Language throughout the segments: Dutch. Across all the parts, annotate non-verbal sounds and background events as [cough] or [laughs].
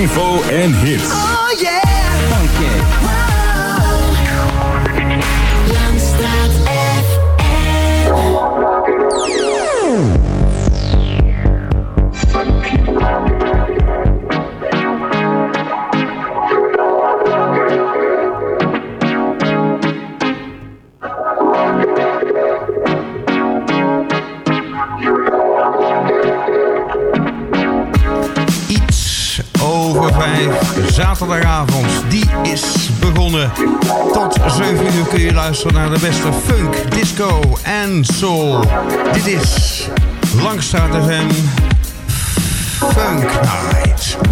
info and hits. Oh yeah! Funky. zaterdagavond. Die is begonnen. Tot 7 uur kun je luisteren naar de beste funk, disco en soul. Dit is Langstraat FM Funk Night.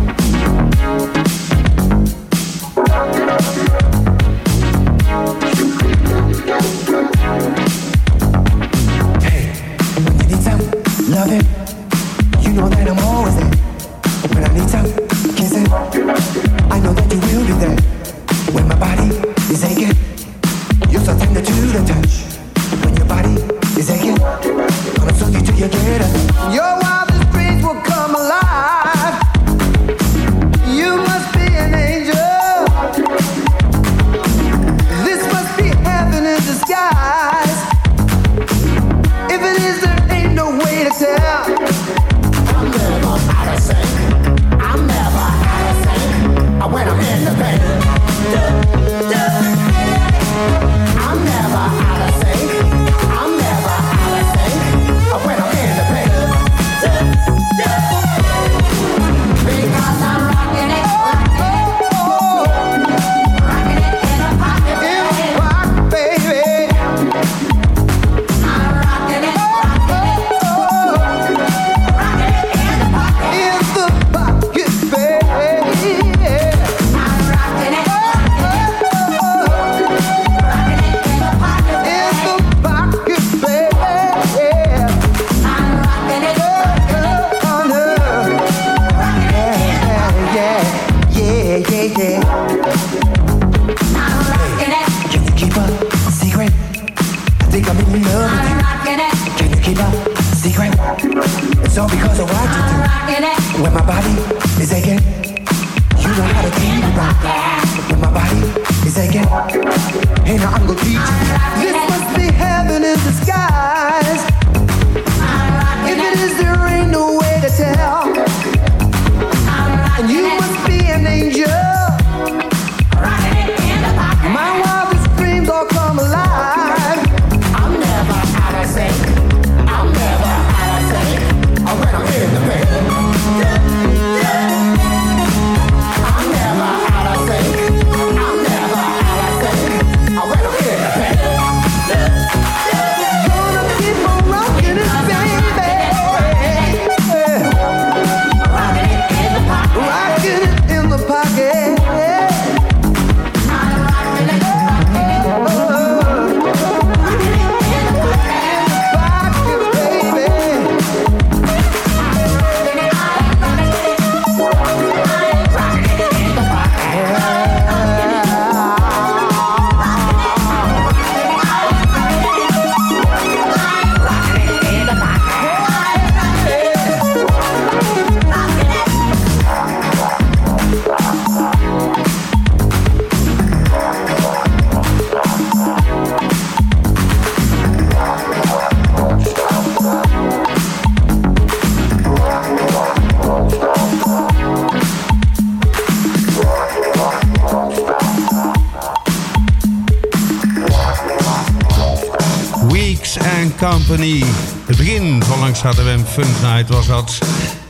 Het begin van Langs HDWM Funk Night was dat.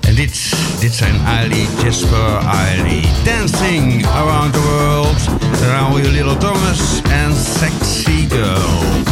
En dit, dit zijn Ali, Jasper, Ali. Dancing around the world. Around your little Thomas and sexy girl.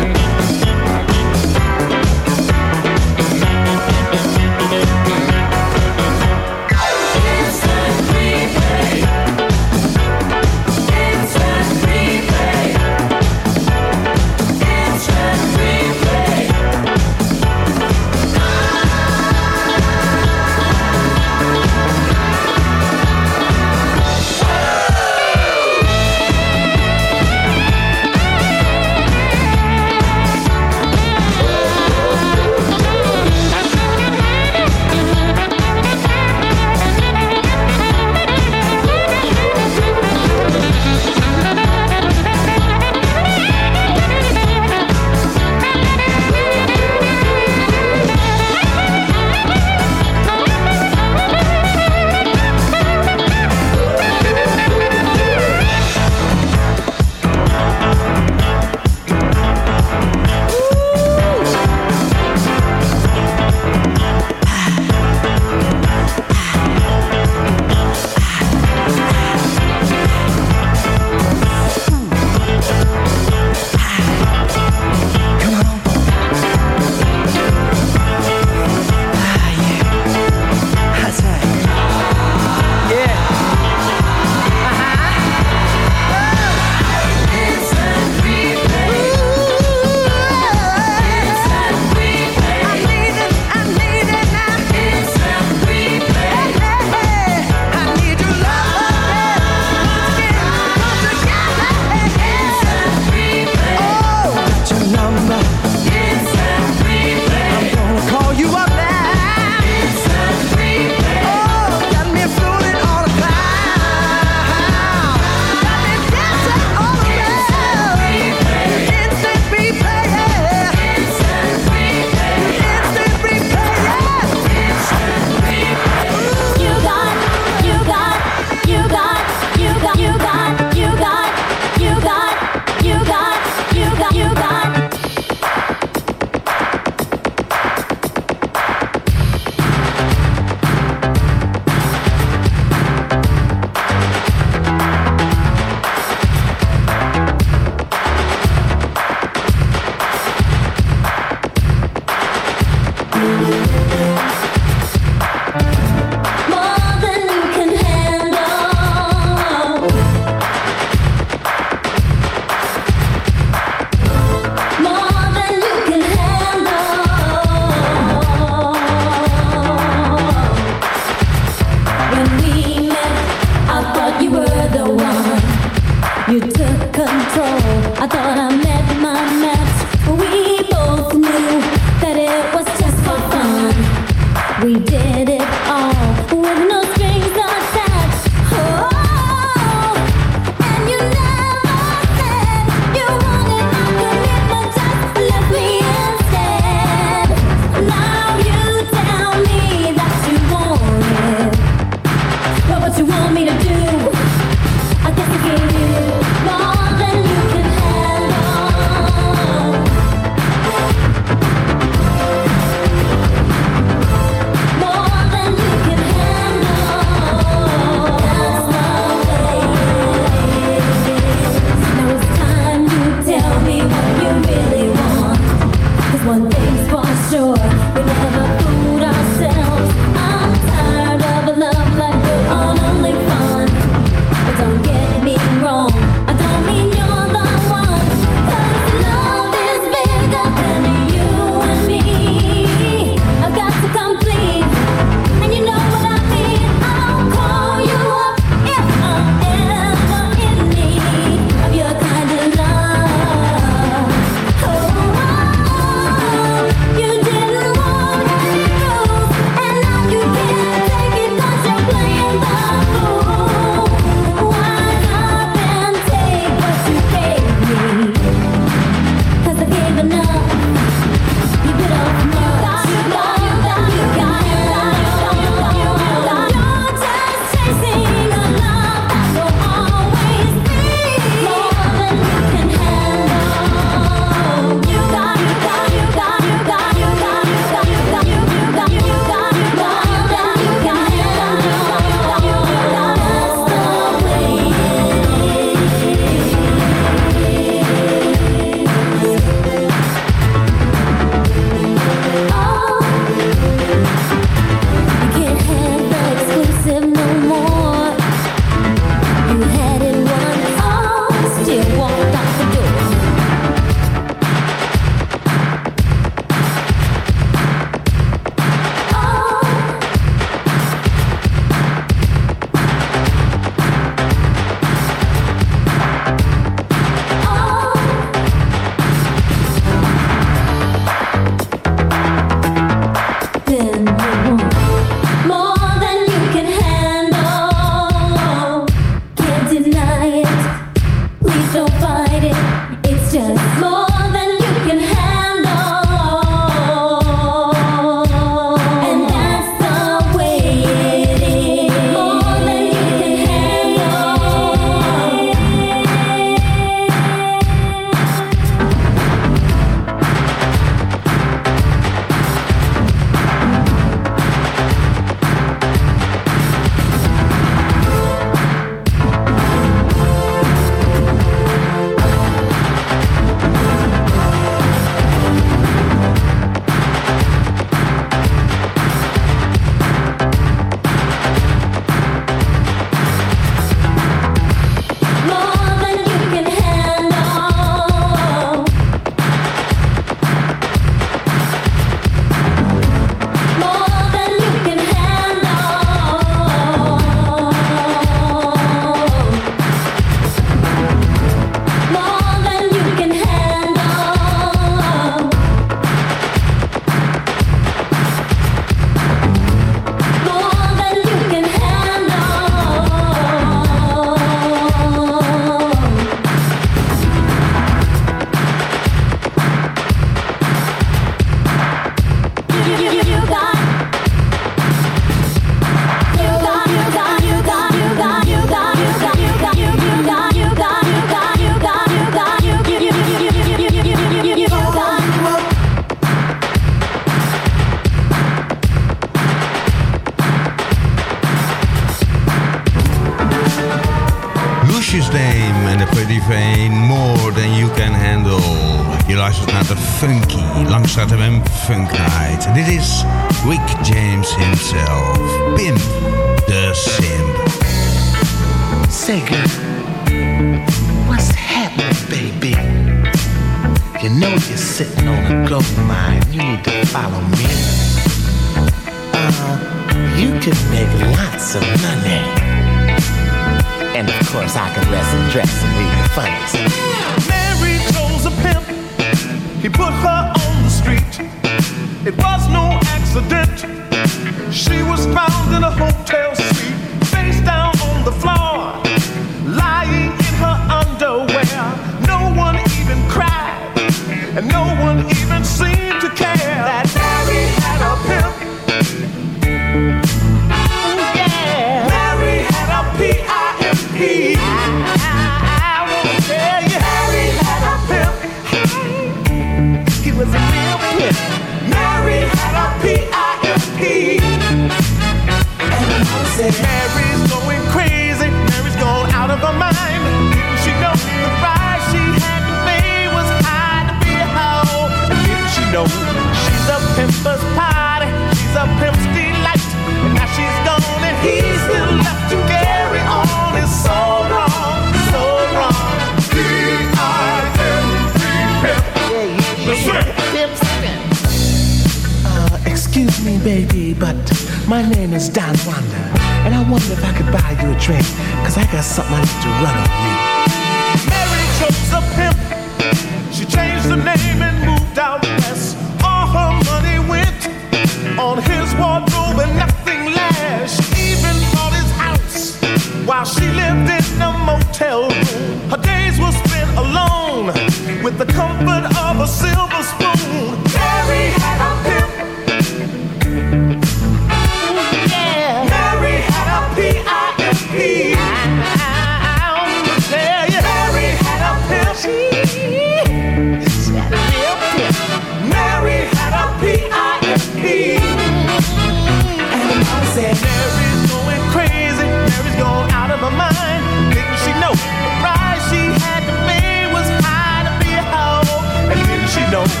no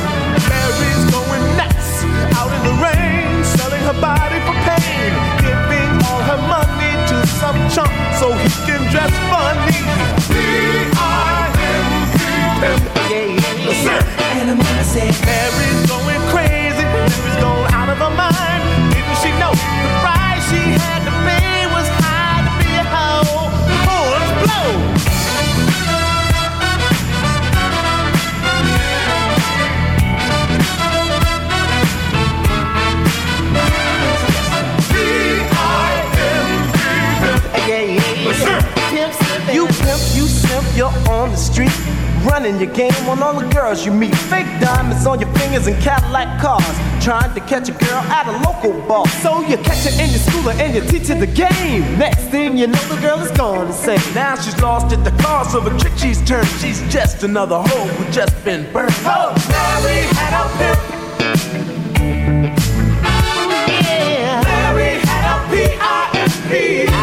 game on all the girls you meet. Fake diamonds on your fingers and Cadillac cars. Trying to catch a girl at a local bar. So you catch her in your schooler and you teach her the game. Next thing you know, the girl is gone insane. Now she's lost at the cause of a trick she's turned. She's just another hoe who just been burned. Oh, Mary had a pimp. Yeah. Mary had a P-I-M-P.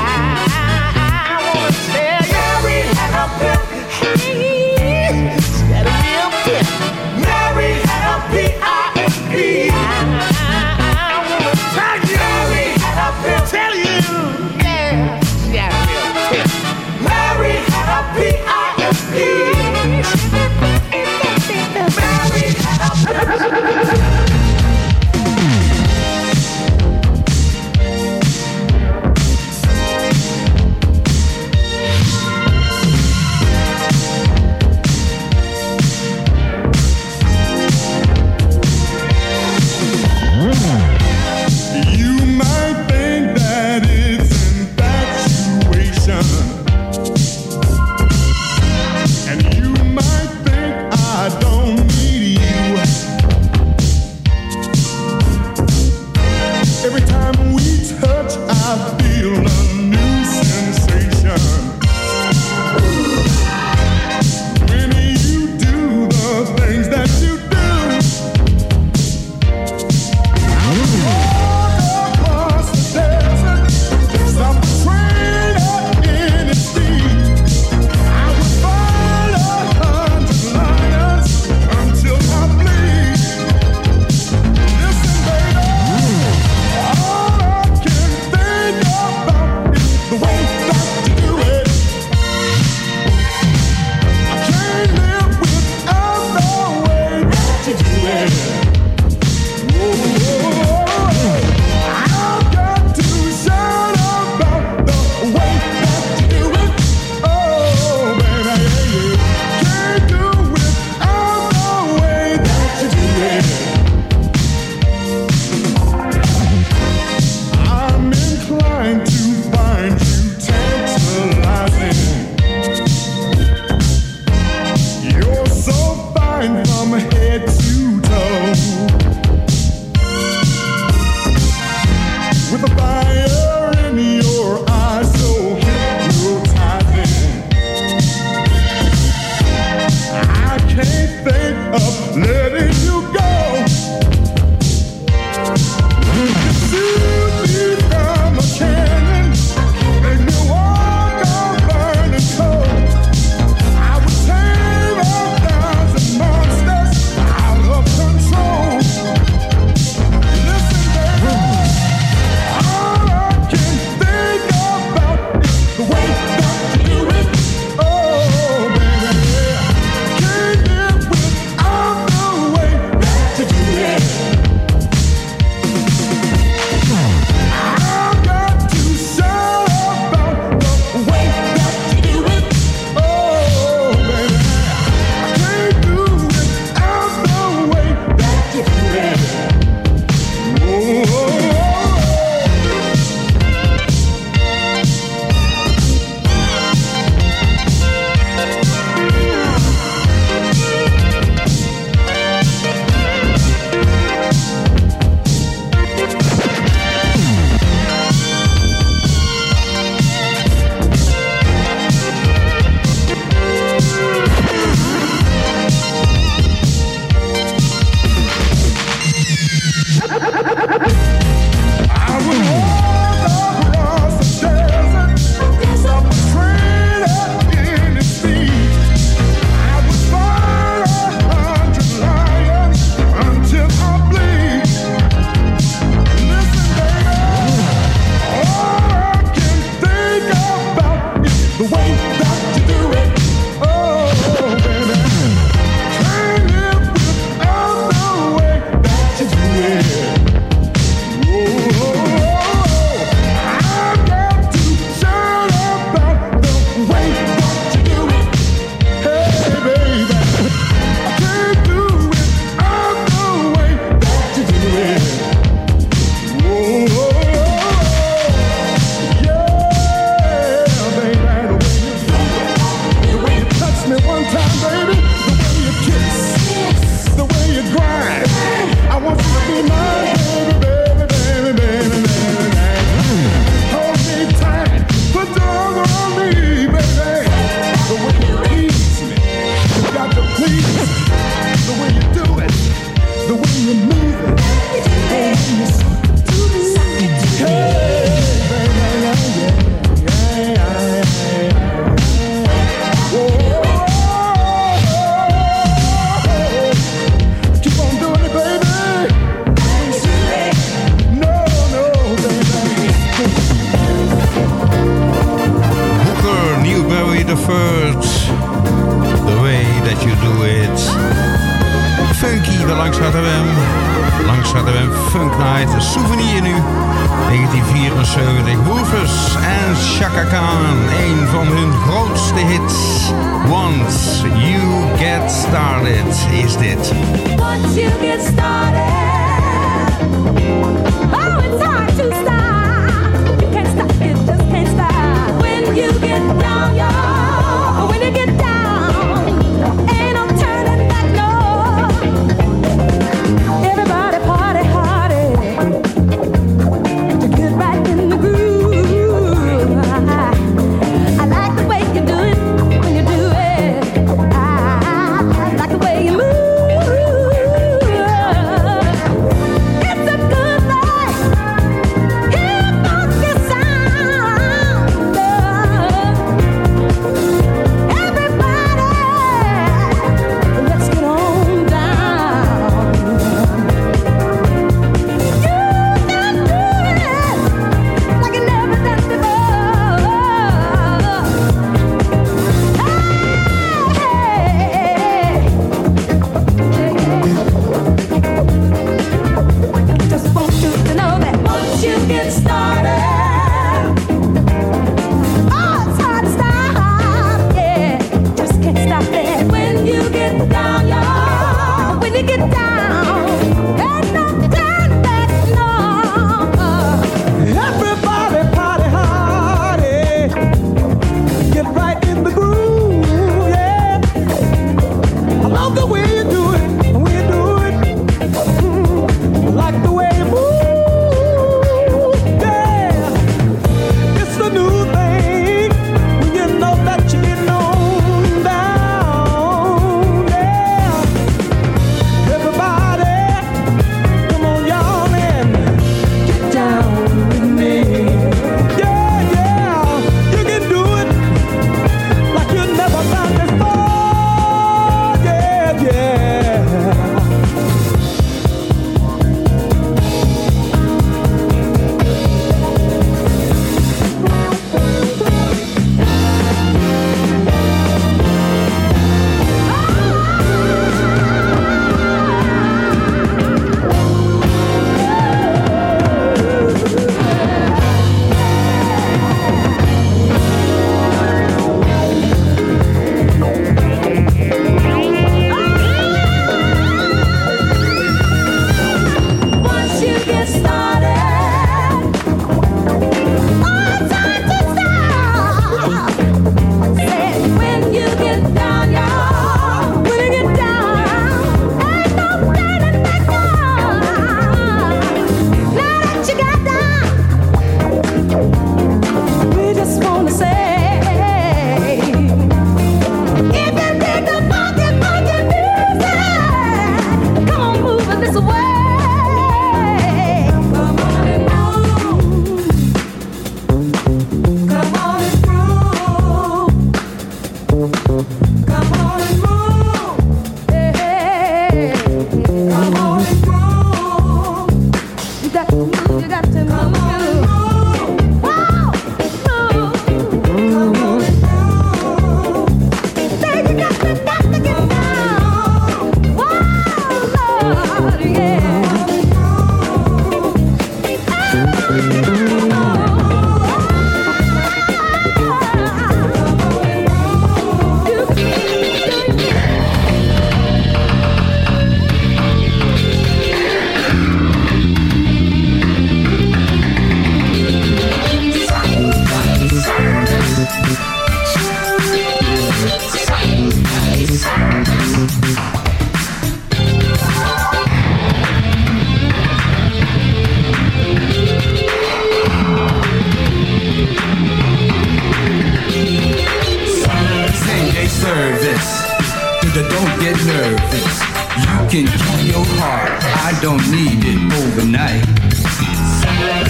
overnight.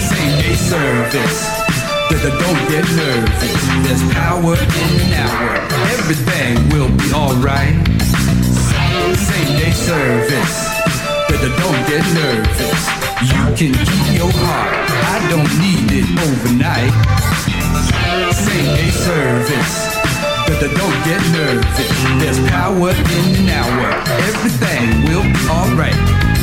Same day service, but I don't get nervous. There's power in an hour, everything will be alright. Same day service, but I don't get nervous. You can keep your heart, I don't need it overnight. Same day service but don't get nervous. There's power in an hour. Everything will be alright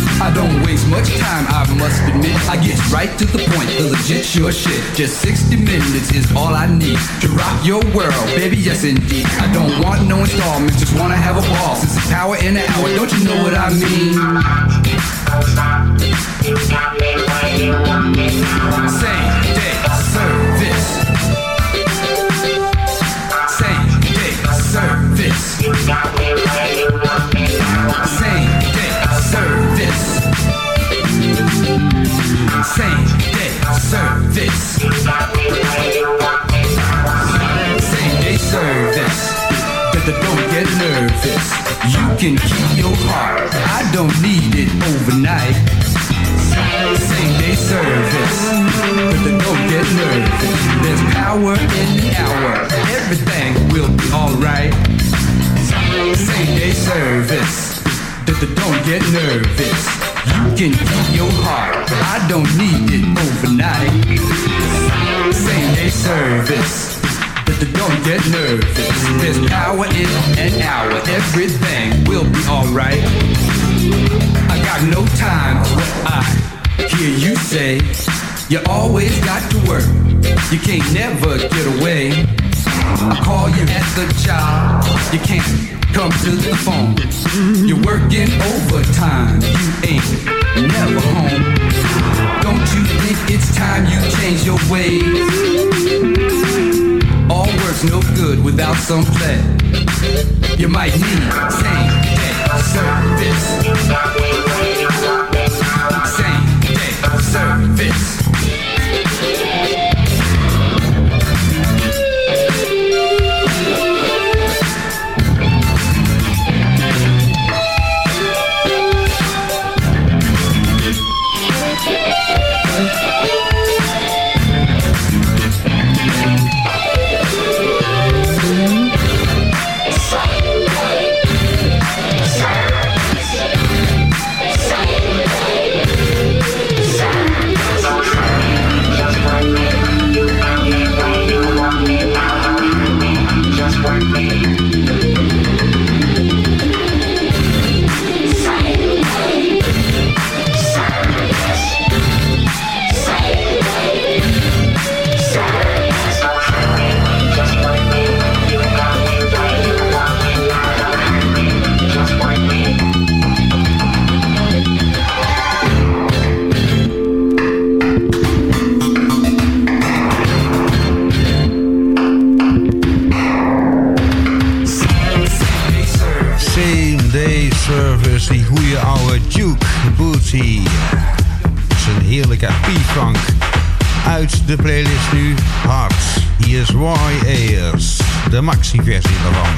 waste much time, I must admit. I get right to the point, the legit sure shit. Just 60 minutes is all I need to rock your world, baby, yes indeed. I don't want no installments, just wanna have a ball. Since it's power in an hour, don't you know what I mean? Same day service. Same day service. Same service. Same day service. Same day service. But don't get nervous. You can keep your heart. I don't need it overnight. Same day service. But don't get nervous. There's power in the hour. Everything will be alright. Same day service. Don't get nervous. You can keep your heart. I don't need it overnight. Same day service. But don't get nervous. There's power in an hour. Everything will be alright. I got no time for what I hear you say. You always got to work. You can't never get away. I call you at the job. You can't come to the phone. You're working overtime. You ain't never home. Don't you think it's time you change your ways? All work's no good without some play. You might need same day service. Same day service. Uit de playlist nu Hard. Hier is Roy Ayers, de maxi-versie daarvan.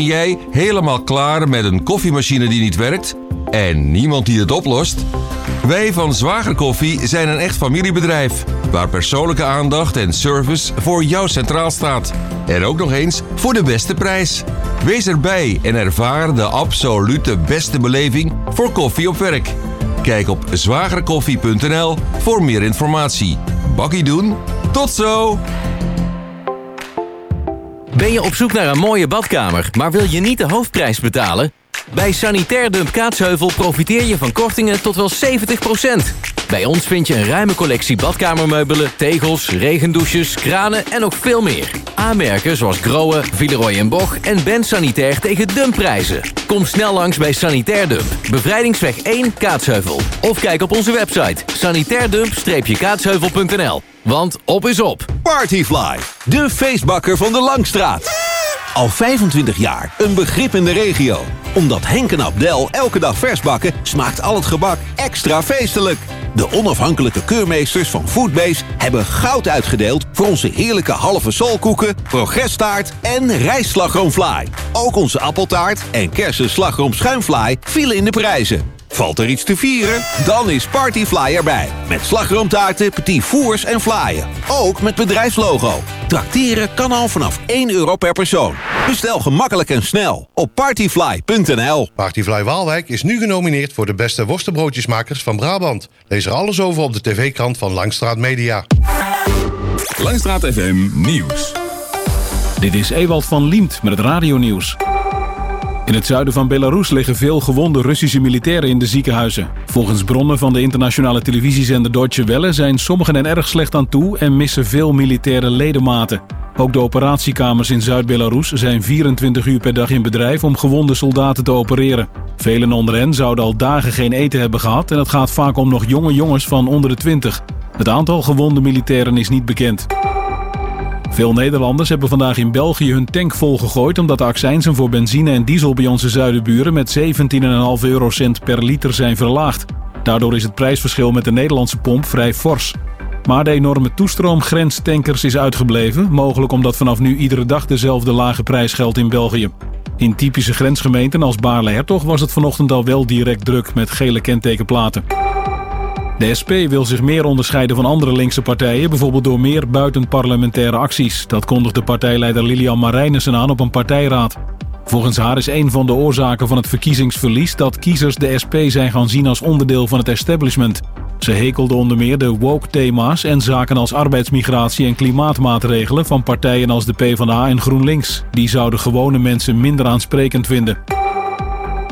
Ben jij helemaal klaar met een koffiemachine die niet werkt? En niemand die het oplost? Wij van Zwager Koffie zijn een echt familiebedrijf. Waar persoonlijke aandacht en service voor jou centraal staat. En ook nog eens voor de beste prijs. Wees erbij en ervaar de absolute beste beleving voor koffie op werk. Kijk op zwagerkoffie.nl voor meer informatie. Bakkie doen, tot zo! Ben je op zoek naar een mooie badkamer, maar wil je niet de hoofdprijs betalen? Bij Sanitair Dump Kaatsheuvel profiteer je van kortingen tot wel 70%. Bij ons vind je een ruime collectie badkamermeubelen, tegels, regendouches, kranen en nog veel meer. Aanmerken zoals Grohe, Villeroy en Boch en Ben Sanitair tegen dumpprijzen. Kom snel langs bij Sanitair Dump, Bevrijdingsweg 1 Kaatsheuvel. Of kijk op onze website sanitairdump-kaatsheuvel.nl. Want op is op. Partyfly, de feestbakker van de Langstraat. Al 25 jaar een begrip in de regio. Omdat Henk en Abdel elke dag vers bakken, smaakt al het gebak extra feestelijk. De onafhankelijke keurmeesters van Foodbase hebben goud uitgedeeld... voor onze heerlijke halve solkoeken, progresstaart en rijstslagroomfly. Ook onze appeltaart en kersen slagroom schuimfly vielen in de prijzen. Valt er iets te vieren? Dan is Partyfly erbij. Met slagroomtaarten, petit fours en flyen. Ook met bedrijfslogo. Trakteren kan al vanaf 1 euro per persoon. Bestel gemakkelijk en snel op partyfly.nl. Partyfly Waalwijk is nu genomineerd voor de beste worstenbroodjesmakers van Brabant. Lees er alles over op de tv-krant van Langstraat Media. Langstraat FM Nieuws. Dit is Ewald van Liemt met het radionieuws. In het zuiden van Belarus liggen veel gewonde Russische militairen in de ziekenhuizen. Volgens bronnen van de internationale televisiezender Deutsche Welle zijn sommigen er erg slecht aan toe en missen veel militaire ledematen. Ook de operatiekamers in Zuid-Belarus zijn 24 uur per dag in bedrijf om gewonde soldaten te opereren. Velen onder hen zouden al dagen geen eten hebben gehad en het gaat vaak om nog jonge jongens van onder de 20. Het aantal gewonde militairen is niet bekend. Veel Nederlanders hebben vandaag in België hun tank volgegooid... omdat de accijnsen voor benzine en diesel bij onze zuidenburen... met 17,5 eurocent per liter zijn verlaagd. Daardoor is het prijsverschil met de Nederlandse pomp vrij fors. Maar de enorme toestroom grenstankers is uitgebleven... mogelijk omdat vanaf nu iedere dag dezelfde lage prijs geldt in België. In typische grensgemeenten als Baarle-Hertog was het vanochtend al wel direct druk met gele kentekenplaten. De SP wil zich meer onderscheiden van andere linkse partijen, bijvoorbeeld door meer buitenparlementaire acties. Dat kondigde partijleider Lilian Marijnissen aan op een partijraad. Volgens haar is een van de oorzaken van het verkiezingsverlies dat kiezers de SP zijn gaan zien als onderdeel van het establishment. Ze hekelde onder meer de woke-thema's en zaken als arbeidsmigratie en klimaatmaatregelen van partijen als de PvdA en GroenLinks. Die zouden gewone mensen minder aansprekend vinden.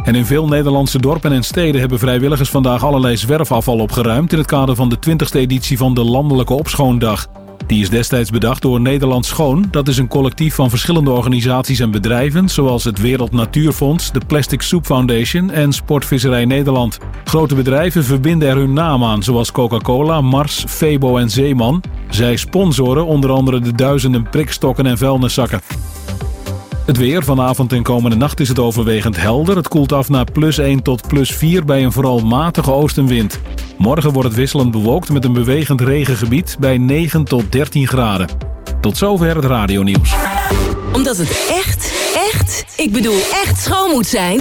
En in veel Nederlandse dorpen en steden hebben vrijwilligers vandaag allerlei zwerfafval opgeruimd in het kader van de 20e editie van de Landelijke Opschoondag. Die is destijds bedacht door Nederland Schoon. Dat is een collectief van verschillende organisaties en bedrijven, zoals het Wereld Natuurfonds, de Plastic Soup Foundation en Sportvisserij Nederland. Grote bedrijven verbinden er hun naam aan, zoals Coca-Cola, Mars, Febo en Zeeman. Zij sponsoren onder andere de duizenden prikstokken en vuilniszakken. Het weer vanavond en komende nacht is het overwegend helder. Het koelt af naar plus 1 tot plus 4 bij een vooral matige oostenwind. Morgen wordt het wisselend bewolkt met een bewegend regengebied bij 9 tot 13 graden. Tot zover het radionieuws. Omdat het echt, echt, ik bedoel echt schoon moet zijn...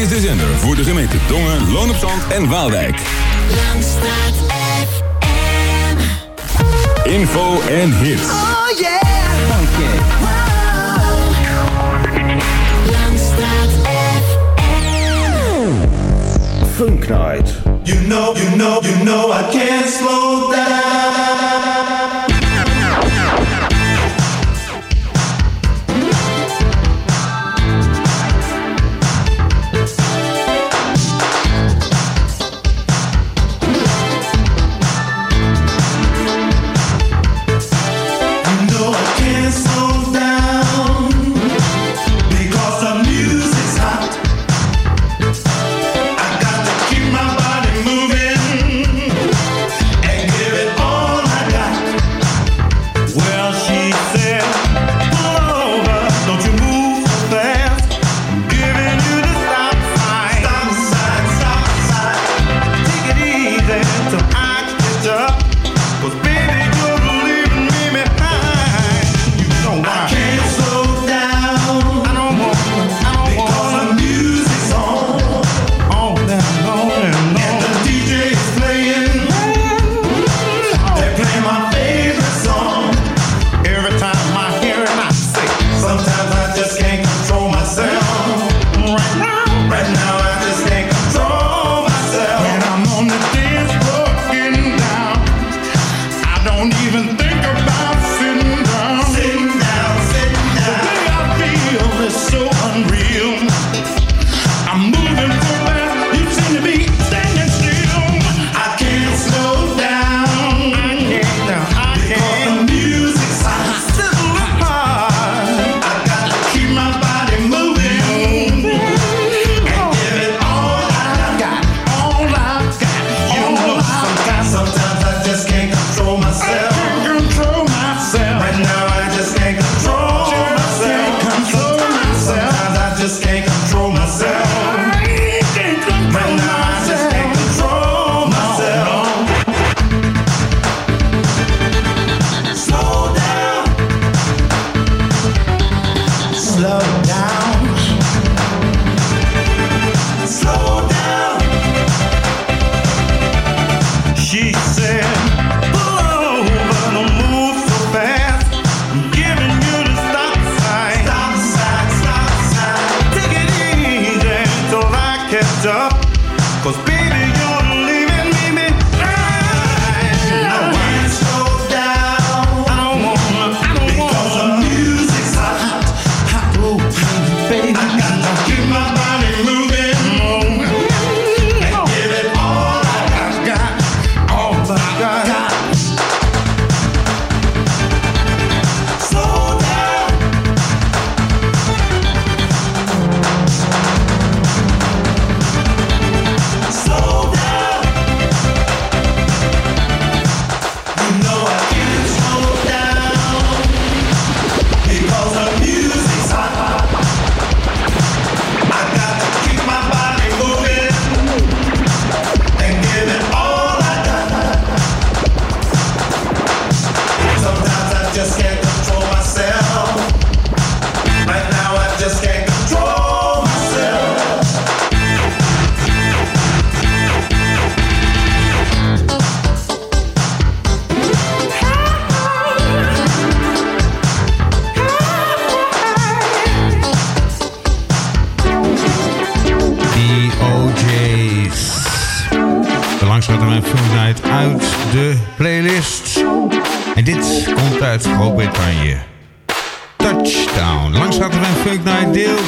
is de zender voor de gemeente Dongen, Loon op Zand en Waalwijk. Langstraat FM. Info en hits. Oh yeah. Langstraat FM. Funk Night. You know, you know, you know I can't slow down.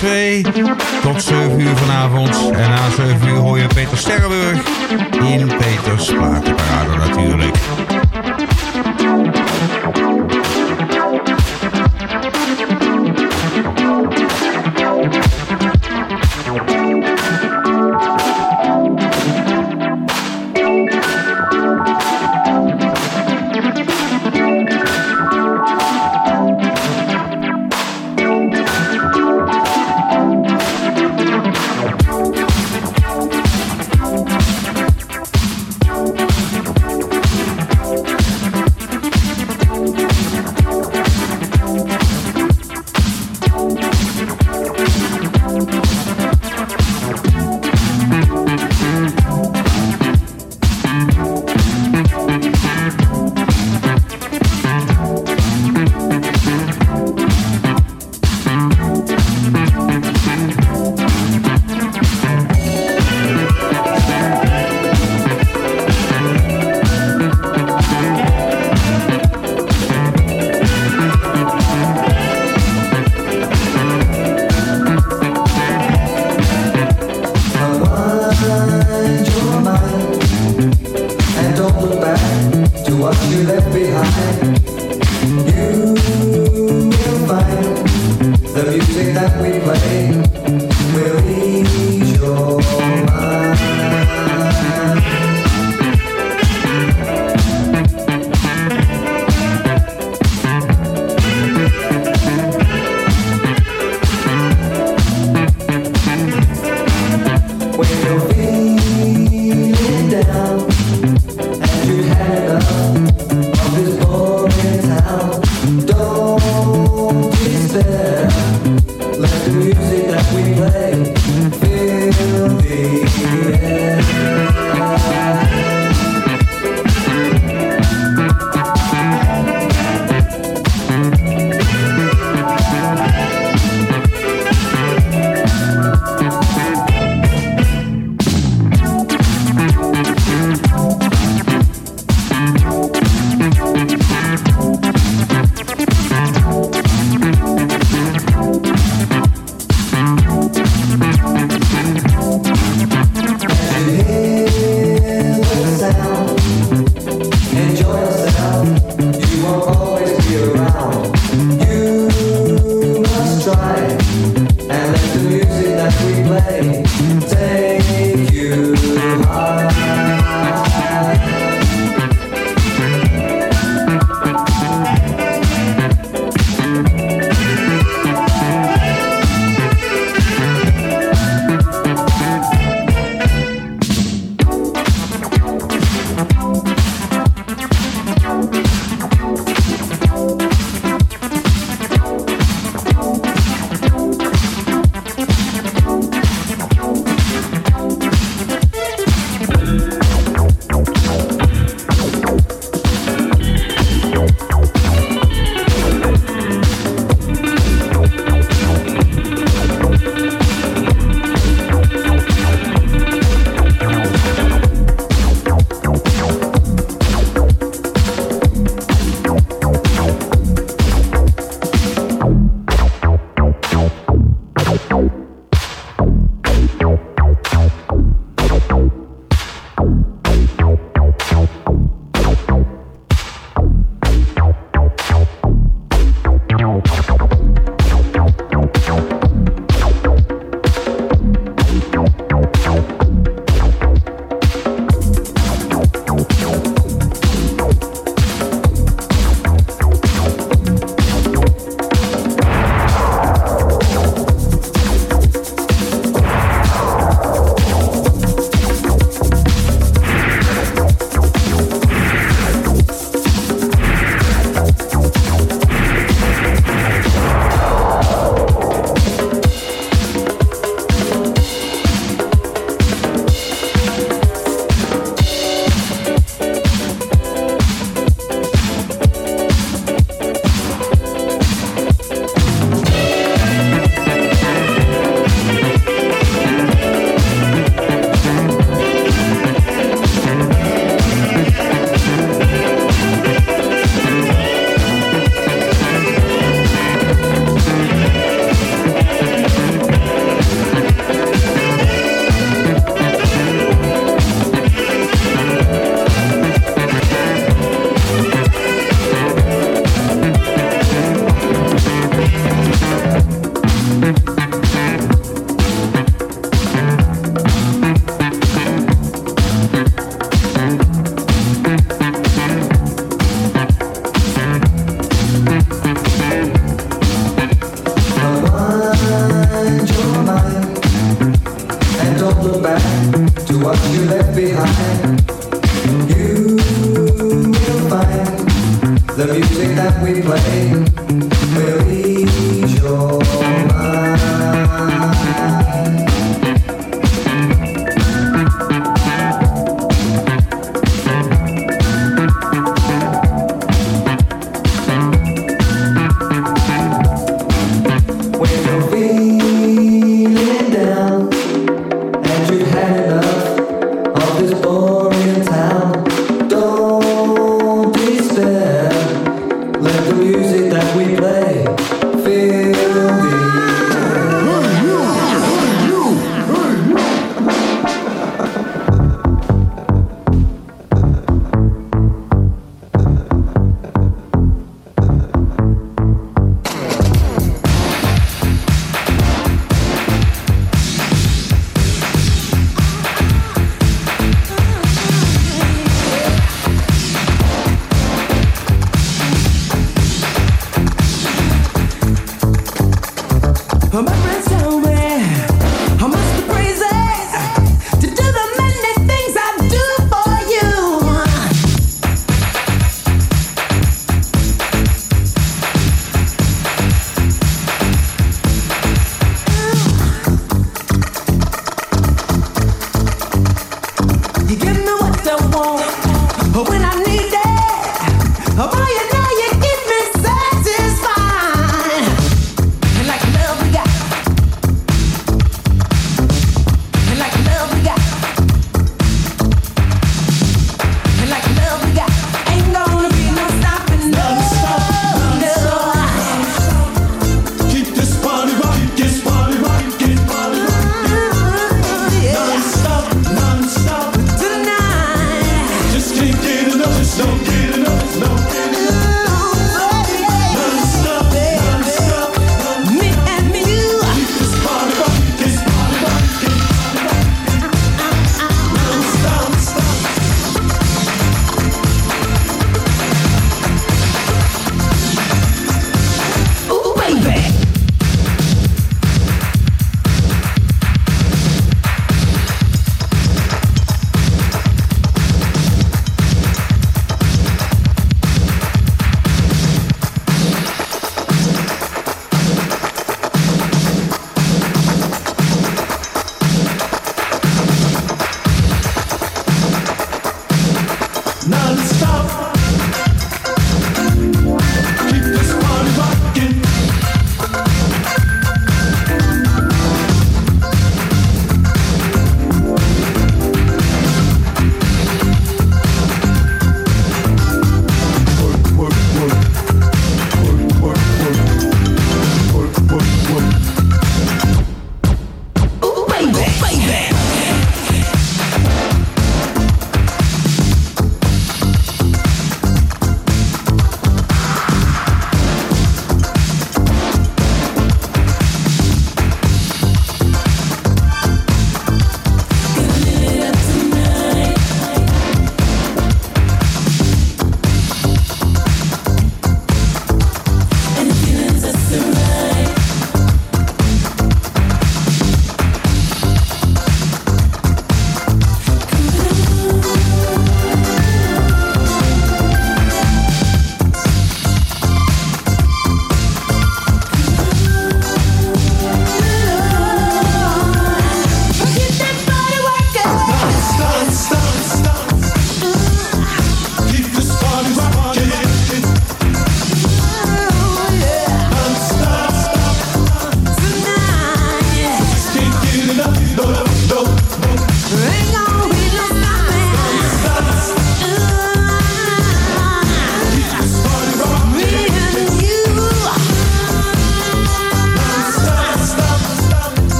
2 tot 7 uur vanavond. En na 7 uur hoor je Peter Sterrenburg in Peters Platenparade natuurlijk.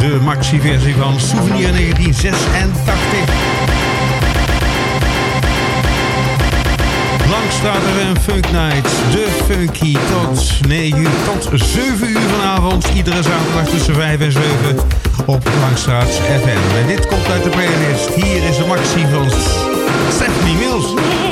De maxi-versie van Souvenir 1986. Langstraat en Funk Night. De Funky tot 9 uur, tot 7 uur vanavond. Iedere zaterdag tussen 5 en 7 op Langstraat FM. En dit komt uit de playlist. Hier is de maxi van Stephanie Mills.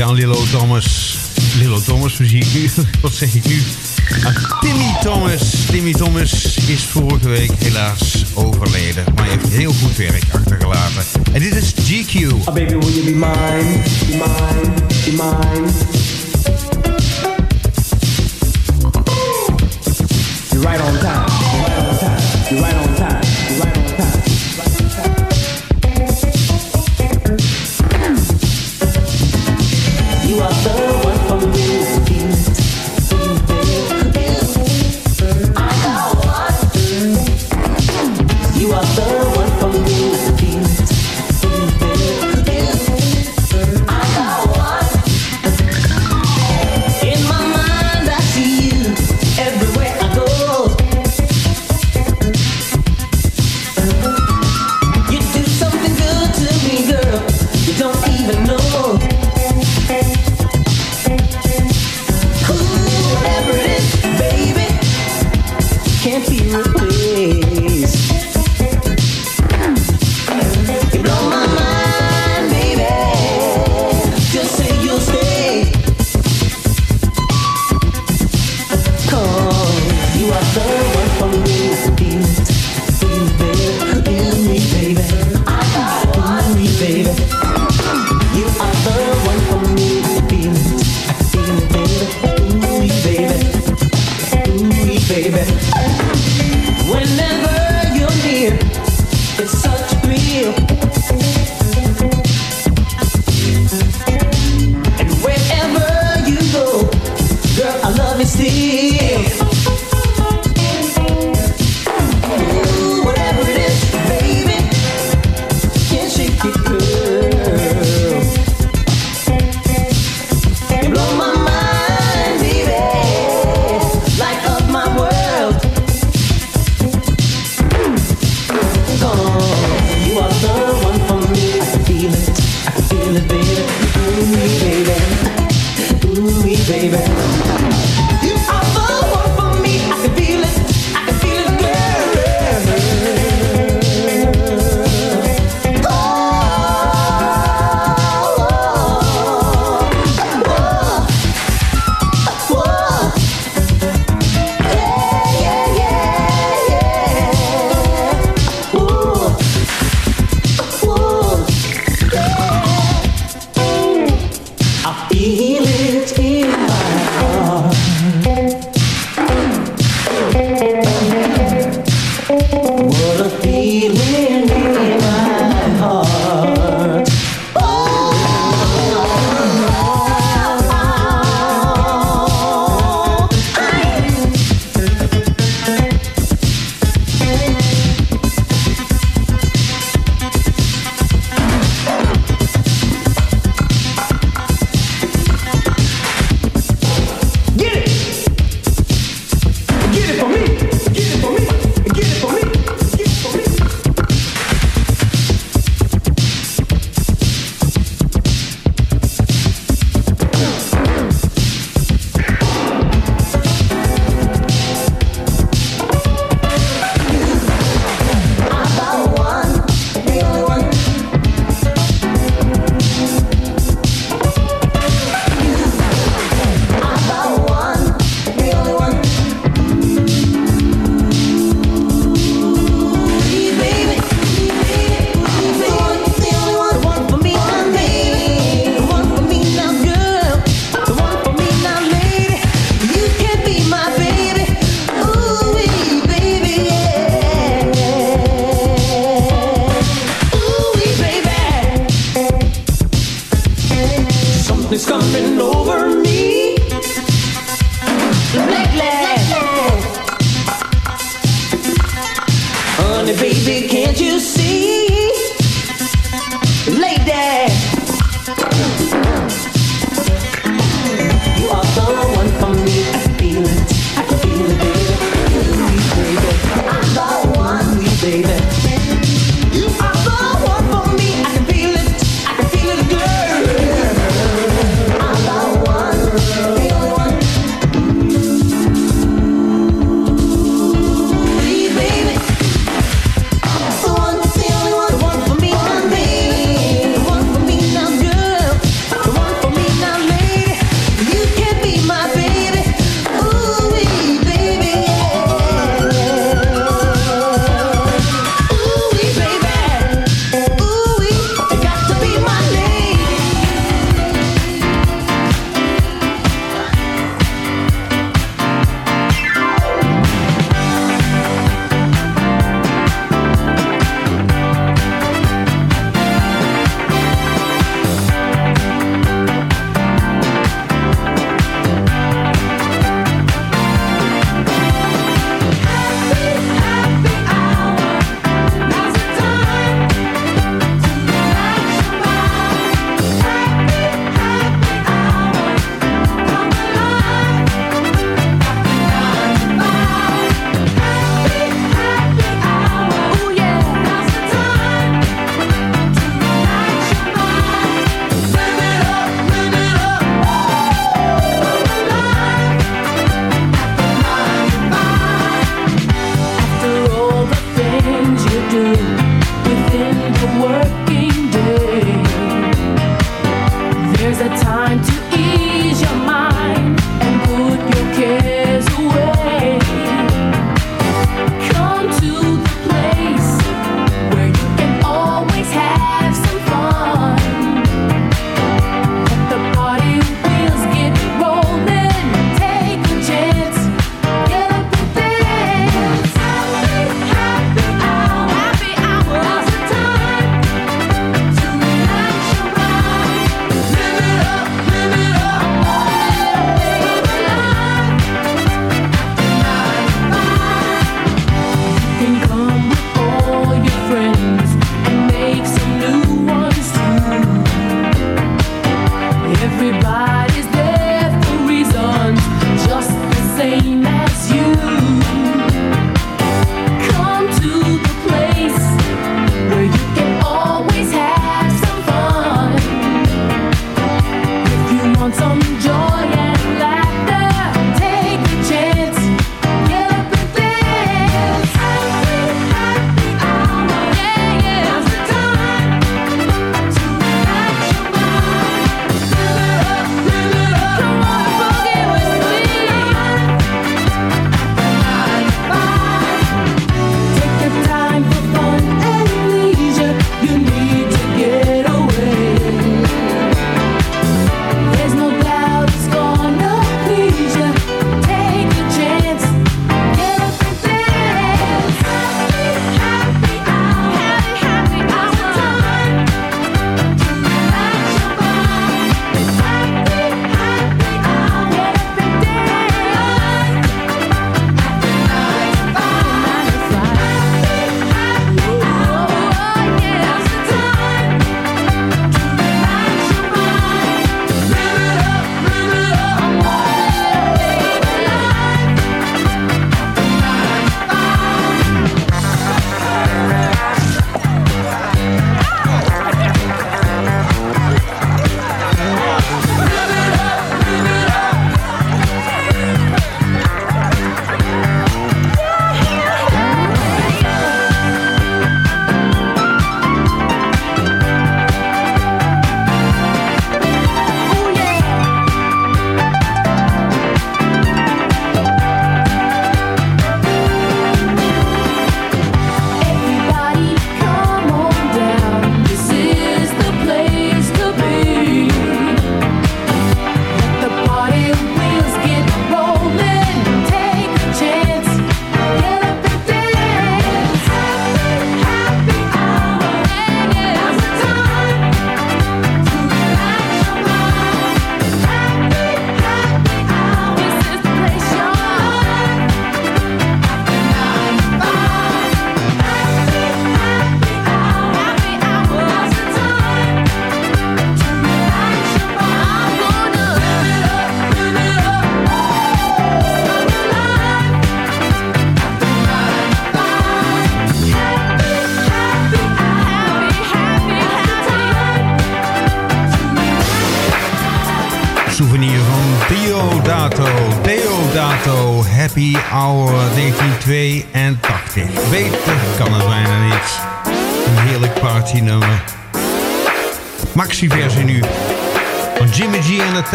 aan Lilo Thomas. Lilo Thomas, We zie ik nu? [laughs] wat zeg ik nu? Timmy Thomas. Timmy Thomas is vorige week helaas overleden. Maar hij heeft heel goed werk achtergelaten. En dit is GQ. Oh ah, baby, will you be mine? Mine? Mine? You're right on time.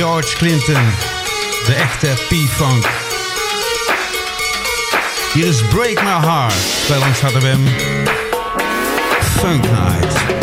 George Clinton. De echte P-Funk. Hier is Break My Heart bij Langs HDWM. Funk Night.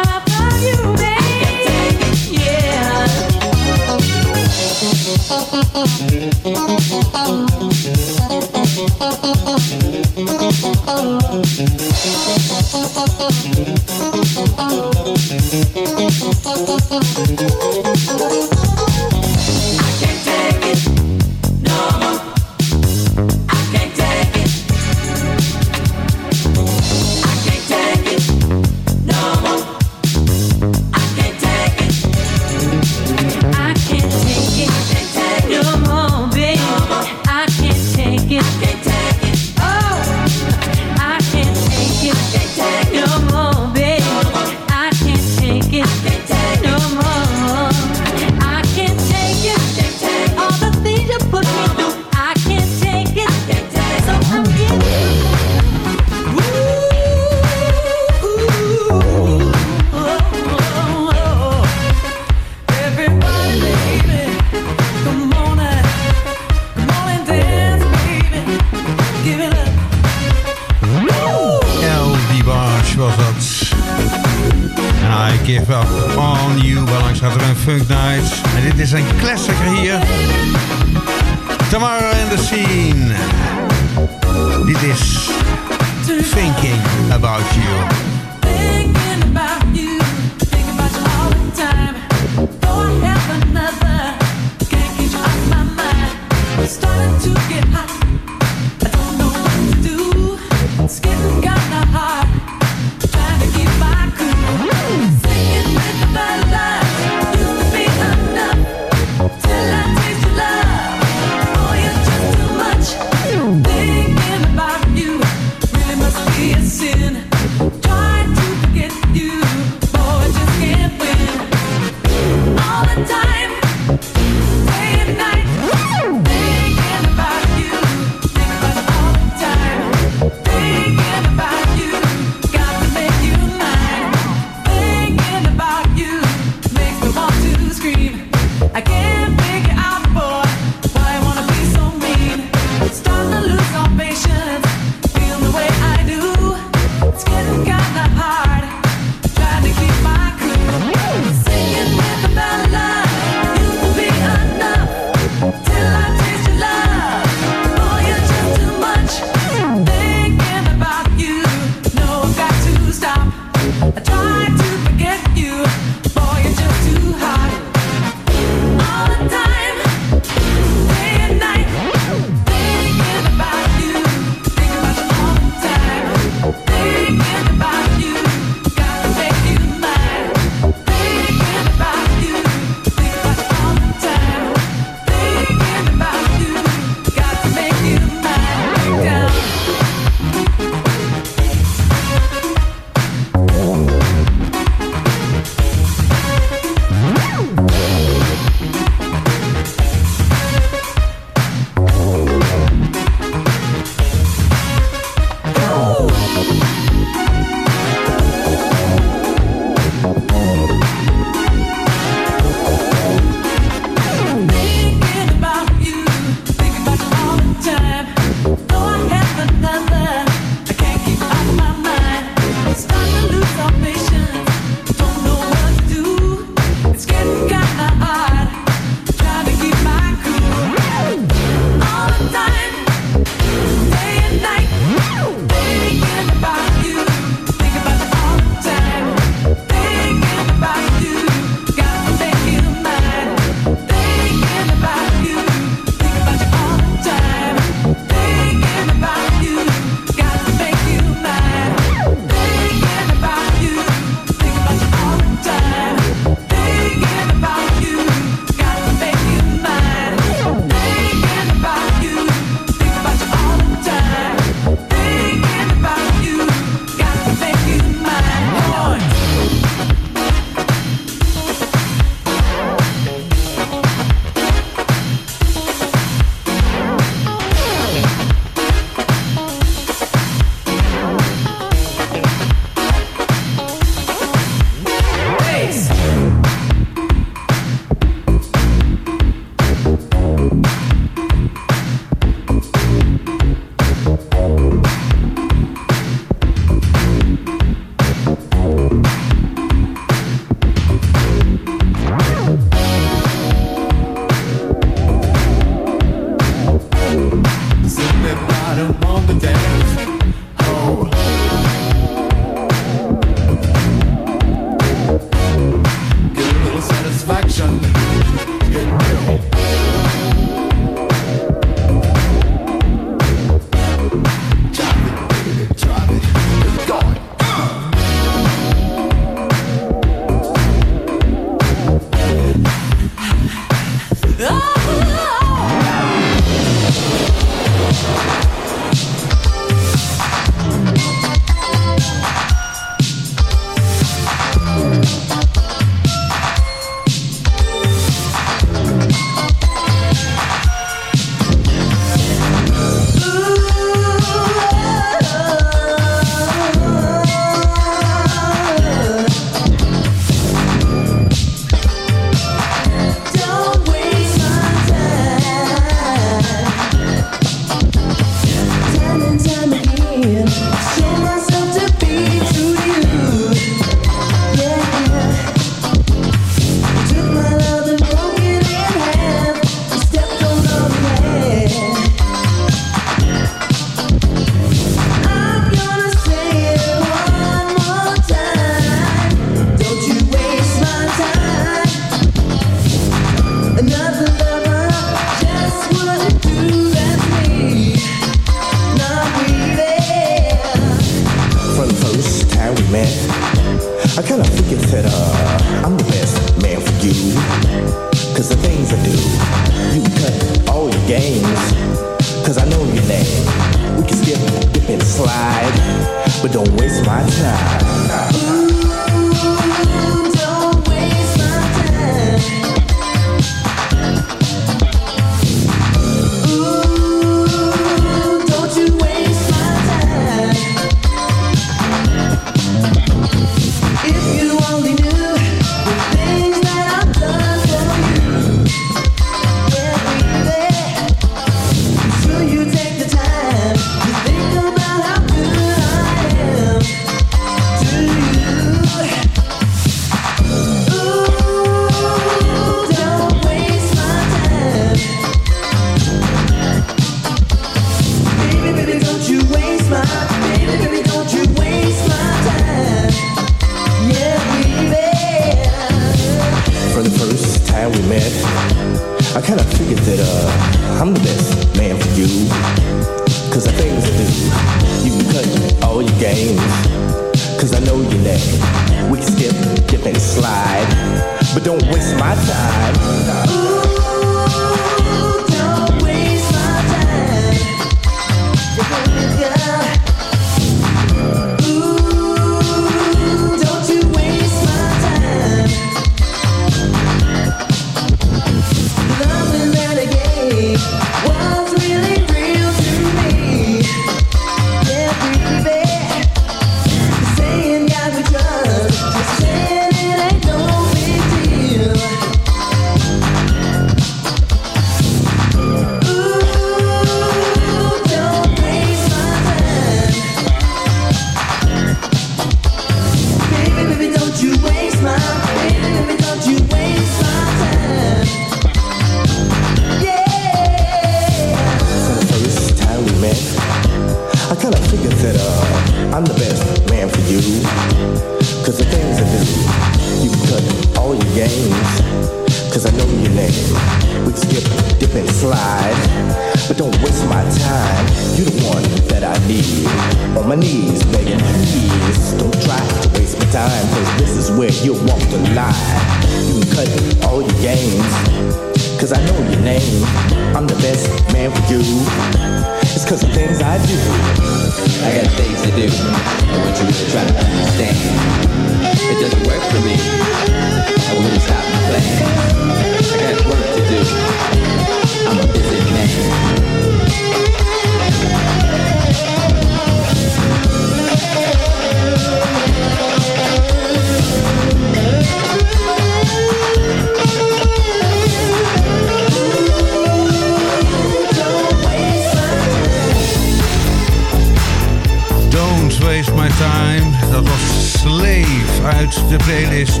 Time Dat was Slave uit de playlist.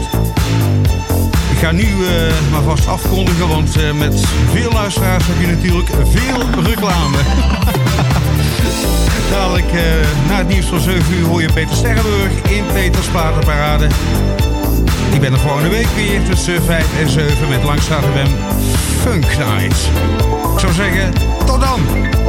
Ik ga nu eh, maar vast afkondigen, want eh, met veel luisteraars heb je natuurlijk veel reclame. [laughs] Dadelijk eh, na het nieuws van 7 uur hoor je Peter Sterrenburg in Peters Platenparade. Ik ben er volgende week weer tussen 5 en 7 met Langstraat Wem Funk Night. Ik zou zeggen, tot dan!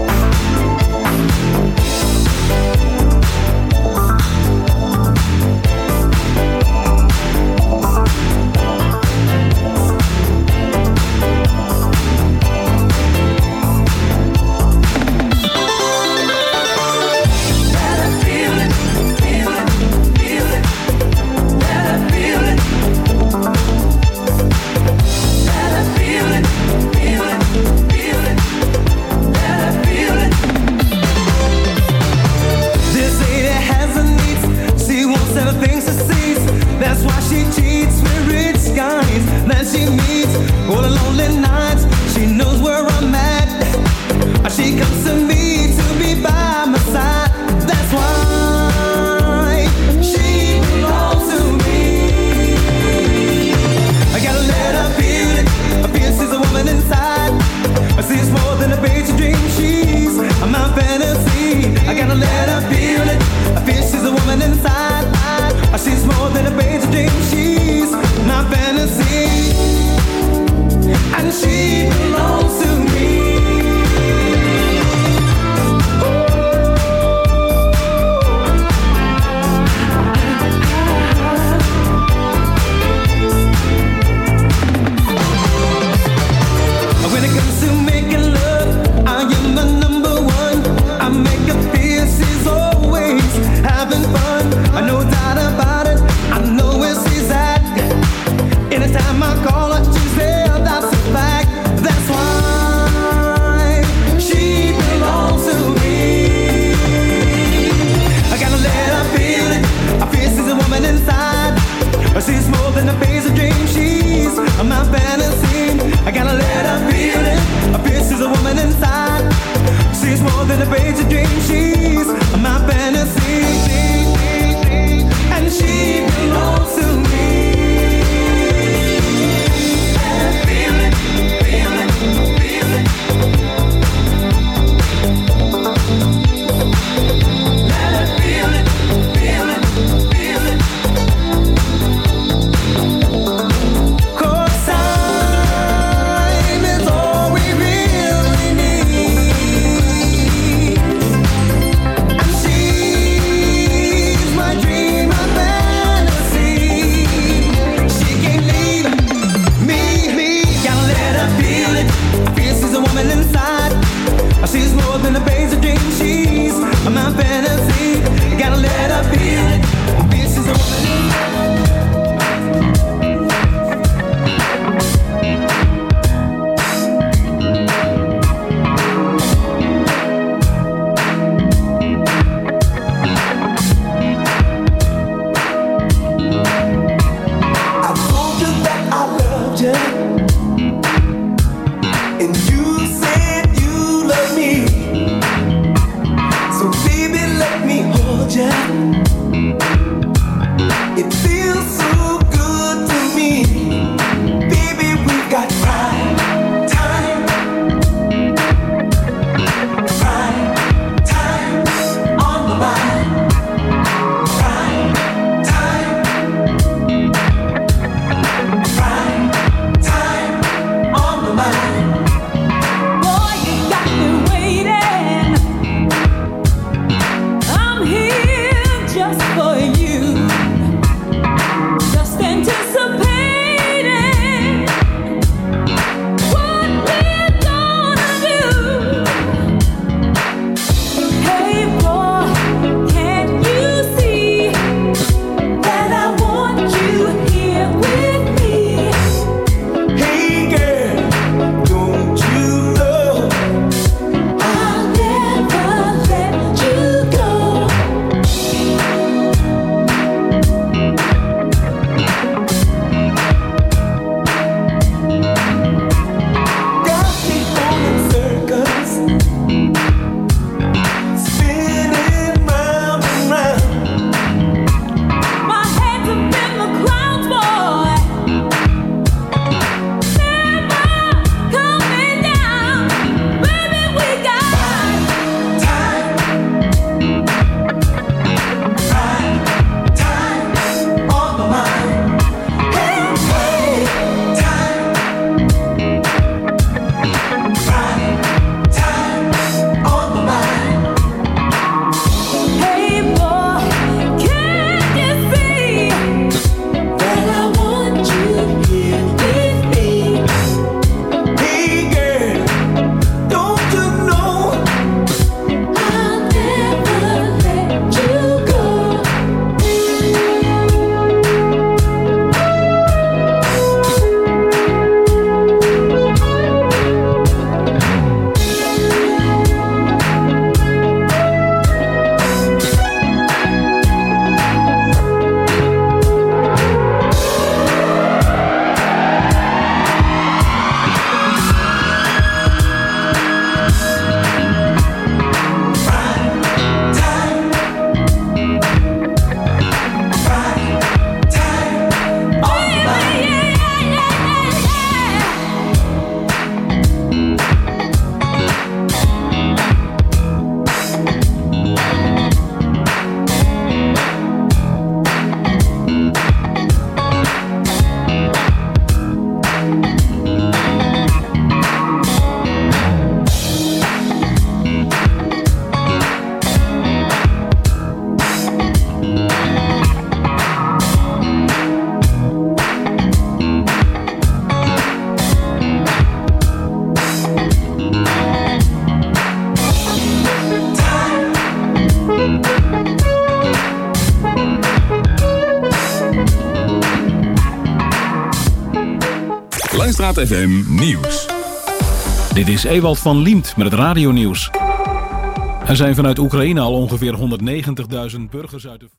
Yeah. FM Nieuws. Dit is Ewald van Liemt met het radio-nieuws. Er zijn vanuit Oekraïne al ongeveer 190.000 burgers uit de...